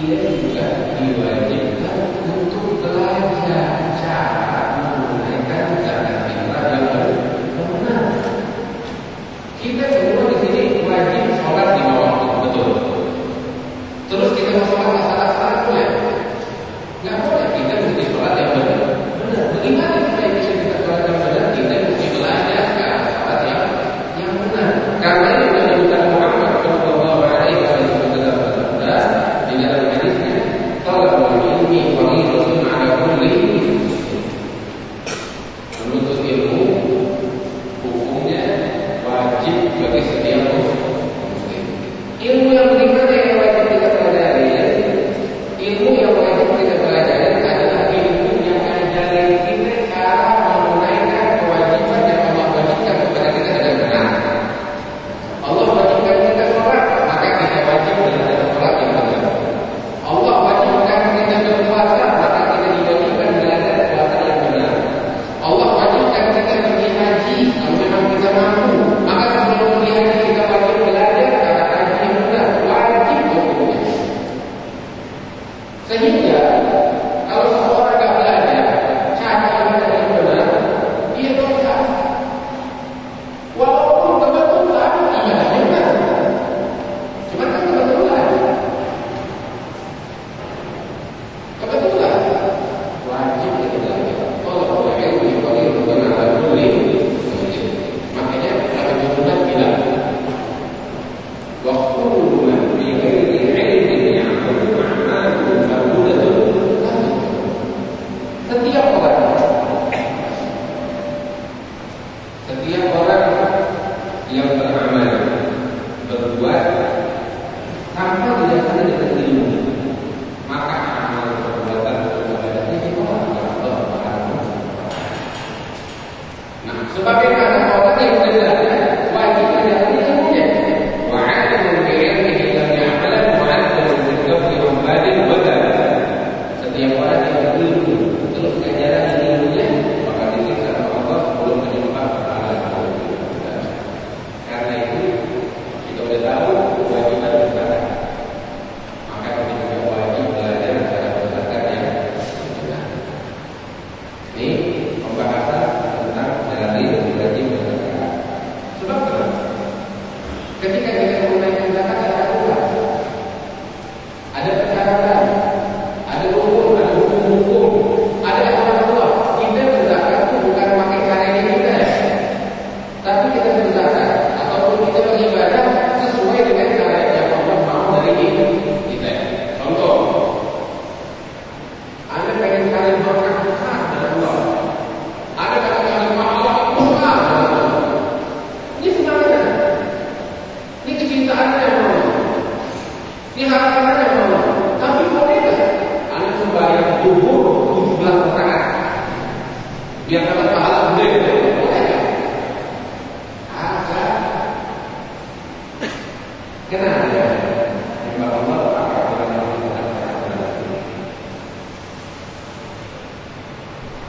Juga diwajibkan untuk teladinya cara mereka cara berjalan. Karena Kita semua di sini wajib sholat di bawah betul. Сходите, va Gracias.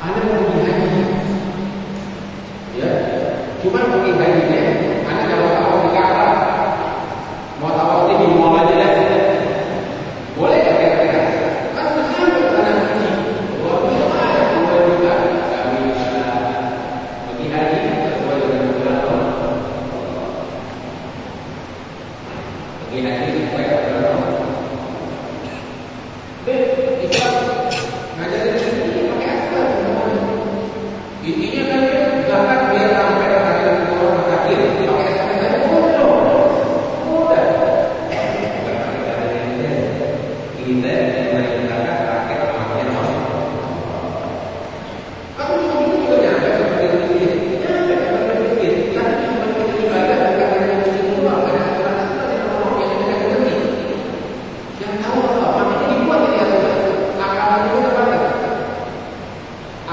Anda pergi haji. Ya. Cuma pergi haji ya,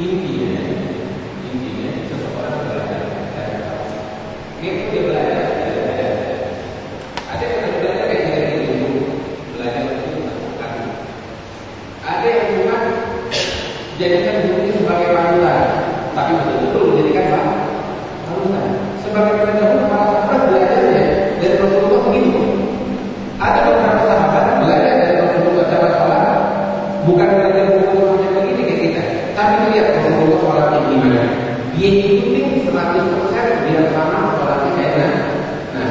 EPA dari sholat yang beriman. Dia dituding 100% bila tanam orang yang beriman. Nah,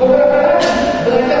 beberapa kali belajar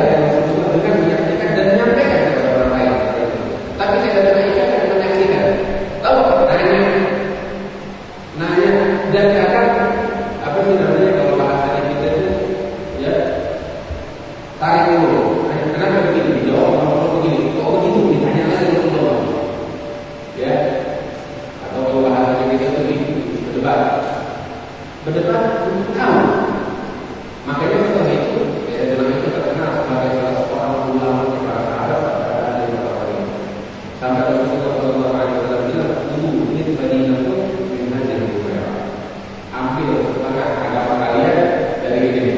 Hampir, maka agama kalian dari.